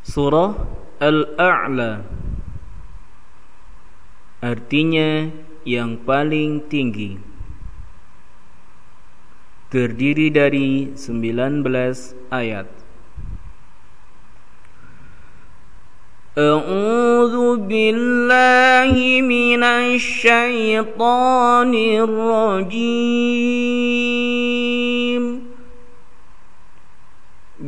Surah Al-A'la. Artinya yang paling tinggi. Terdiri dari 19 ayat. A'udzu billahi minasy syaithanir rajim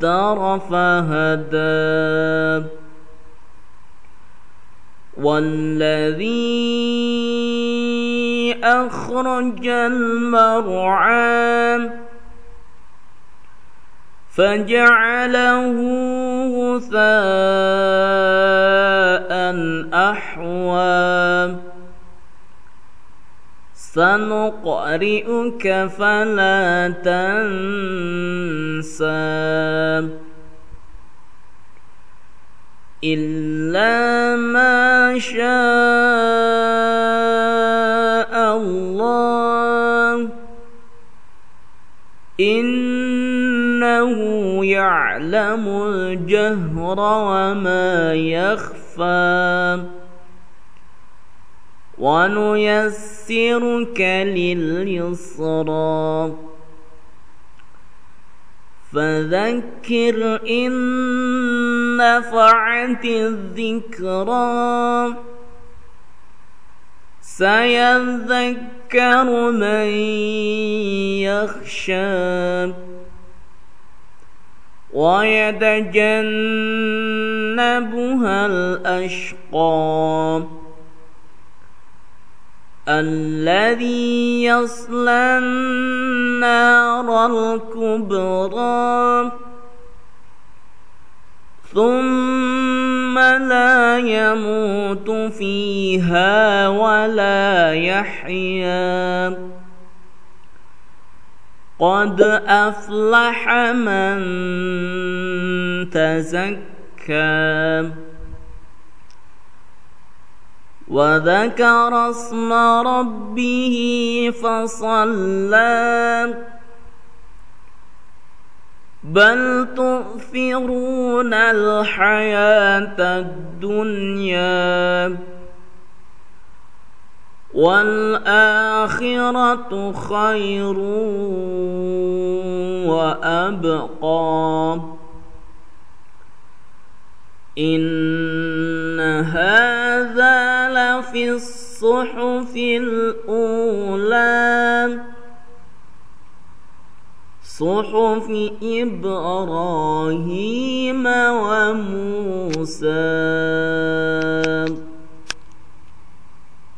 قدر فهدى والذي أخرج المرعى فجعله غثاء أحوى. سنقرئك فلا تنسى. إلا ما شاء الله إنه يعلم الجهر وما يخفى ونيسرك لليسرى فذكر إن نفعت الذكرى. سيذكر من يخشى. ويتجنبها الأشقى. الذي يصلى النار الكبرى. ثم لا يموت فيها ولا يحيا. قد أفلح من تزكى. وذكر اسم ربه فصلى. بل تؤثرون الحياة الدنيا والآخرة خير وأبقى. إن هذا الصحف الأولى. صحف إبراهيم وموسى.